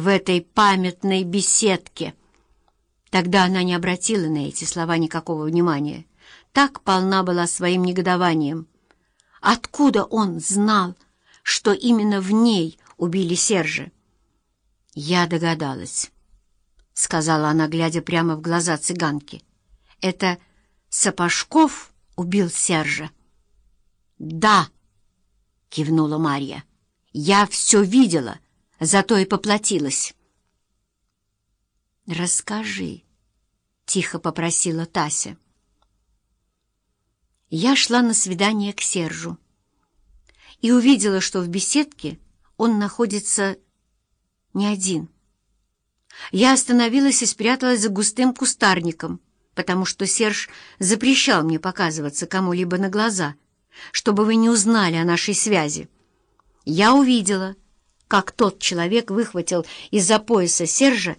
в этой памятной беседке. Тогда она не обратила на эти слова никакого внимания. Так полна была своим негодованием. Откуда он знал, что именно в ней убили Сержа? «Я догадалась», — сказала она, глядя прямо в глаза цыганки. «Это Сапожков убил Сержа?» «Да», — кивнула Марья. «Я все видела, зато и поплатилась». «Расскажи», — тихо попросила Тася. Я шла на свидание к Сержу и увидела, что в беседке он находится не один. Я остановилась и спряталась за густым кустарником, потому что Серж запрещал мне показываться кому-либо на глаза, чтобы вы не узнали о нашей связи. Я увидела, как тот человек выхватил из-за пояса Сержа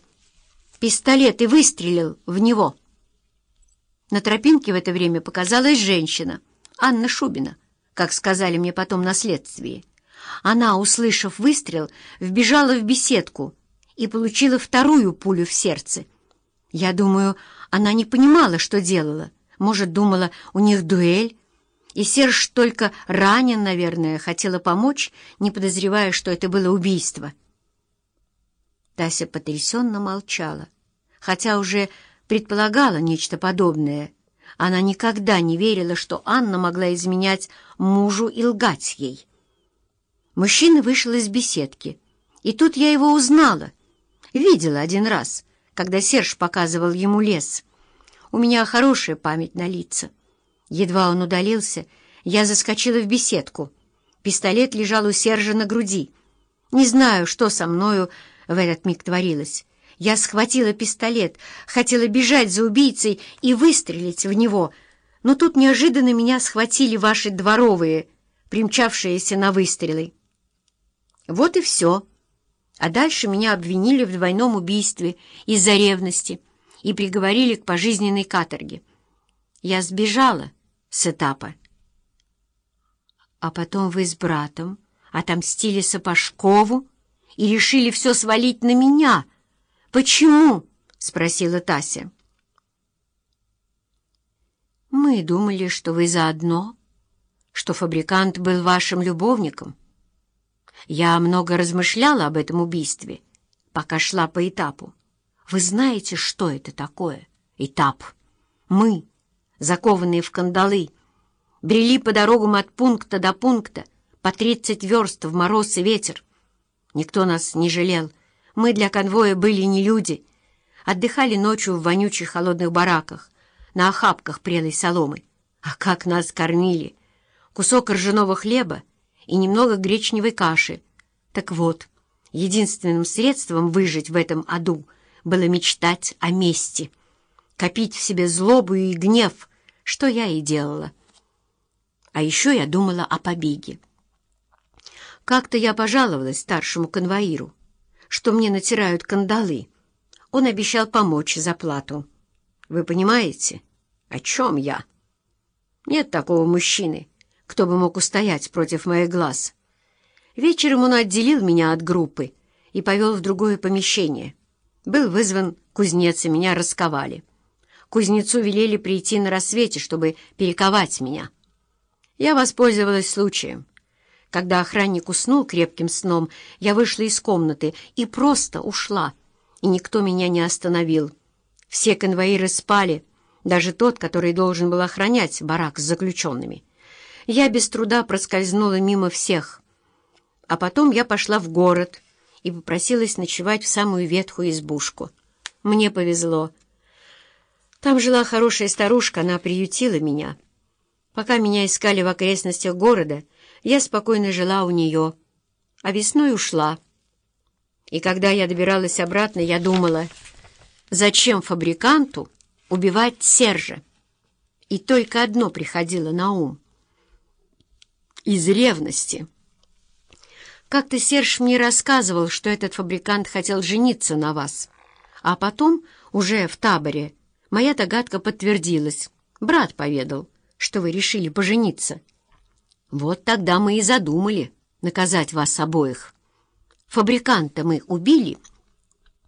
пистолет и выстрелил в него. На тропинке в это время показалась женщина, Анна Шубина, как сказали мне потом на следствии. Она, услышав выстрел, вбежала в беседку и получила вторую пулю в сердце. Я думаю, она не понимала, что делала. Может, думала, у них дуэль, и Серж только ранен, наверное, хотела помочь, не подозревая, что это было убийство. Тася потрясенно молчала, хотя уже предполагала нечто подобное. Она никогда не верила, что Анна могла изменять мужу и лгать ей. Мужчина вышел из беседки, и тут я его узнала. Видела один раз, когда Серж показывал ему лес. У меня хорошая память на лица. Едва он удалился, я заскочила в беседку. Пистолет лежал у Сержа на груди. Не знаю, что со мною в этот миг творилось. Я схватила пистолет, хотела бежать за убийцей и выстрелить в него, но тут неожиданно меня схватили ваши дворовые, примчавшиеся на выстрелы. Вот и все. А дальше меня обвинили в двойном убийстве из-за ревности и приговорили к пожизненной каторге. Я сбежала с этапа. А потом вы с братом отомстили Сапожкову и решили все свалить на меня. Почему? — спросила Тася. Мы думали, что вы заодно, что фабрикант был вашим любовником. Я много размышляла об этом убийстве, пока шла по этапу. Вы знаете, что это такое? Этап. Мы закованные в кандалы, брели по дорогам от пункта до пункта по тридцать верст в мороз и ветер. Никто нас не жалел. Мы для конвоя были не люди. Отдыхали ночью в вонючих холодных бараках, на охапках прелой соломы. А как нас кормили! Кусок ржаного хлеба и немного гречневой каши. Так вот, единственным средством выжить в этом аду было мечтать о мести, копить в себе злобу и гнев — что я и делала. А еще я думала о побеге. Как-то я пожаловалась старшему конвоиру, что мне натирают кандалы. Он обещал помочь за плату. Вы понимаете, о чем я? Нет такого мужчины, кто бы мог устоять против моих глаз. Вечером он отделил меня от группы и повел в другое помещение. Был вызван кузнец, и меня расковали. Кузнецу велели прийти на рассвете, чтобы перековать меня. Я воспользовалась случаем. Когда охранник уснул крепким сном, я вышла из комнаты и просто ушла, и никто меня не остановил. Все конвоиры спали, даже тот, который должен был охранять барак с заключенными. Я без труда проскользнула мимо всех. А потом я пошла в город и попросилась ночевать в самую ветхую избушку. Мне повезло. Там жила хорошая старушка, она приютила меня. Пока меня искали в окрестностях города, я спокойно жила у нее, а весной ушла. И когда я добиралась обратно, я думала, зачем фабриканту убивать Сержа? И только одно приходило на ум. Из ревности. Как-то Серж мне рассказывал, что этот фабрикант хотел жениться на вас, а потом, уже в таборе, Моя догадка подтвердилась. Брат поведал, что вы решили пожениться. Вот тогда мы и задумали наказать вас обоих. Фабриканта мы убили —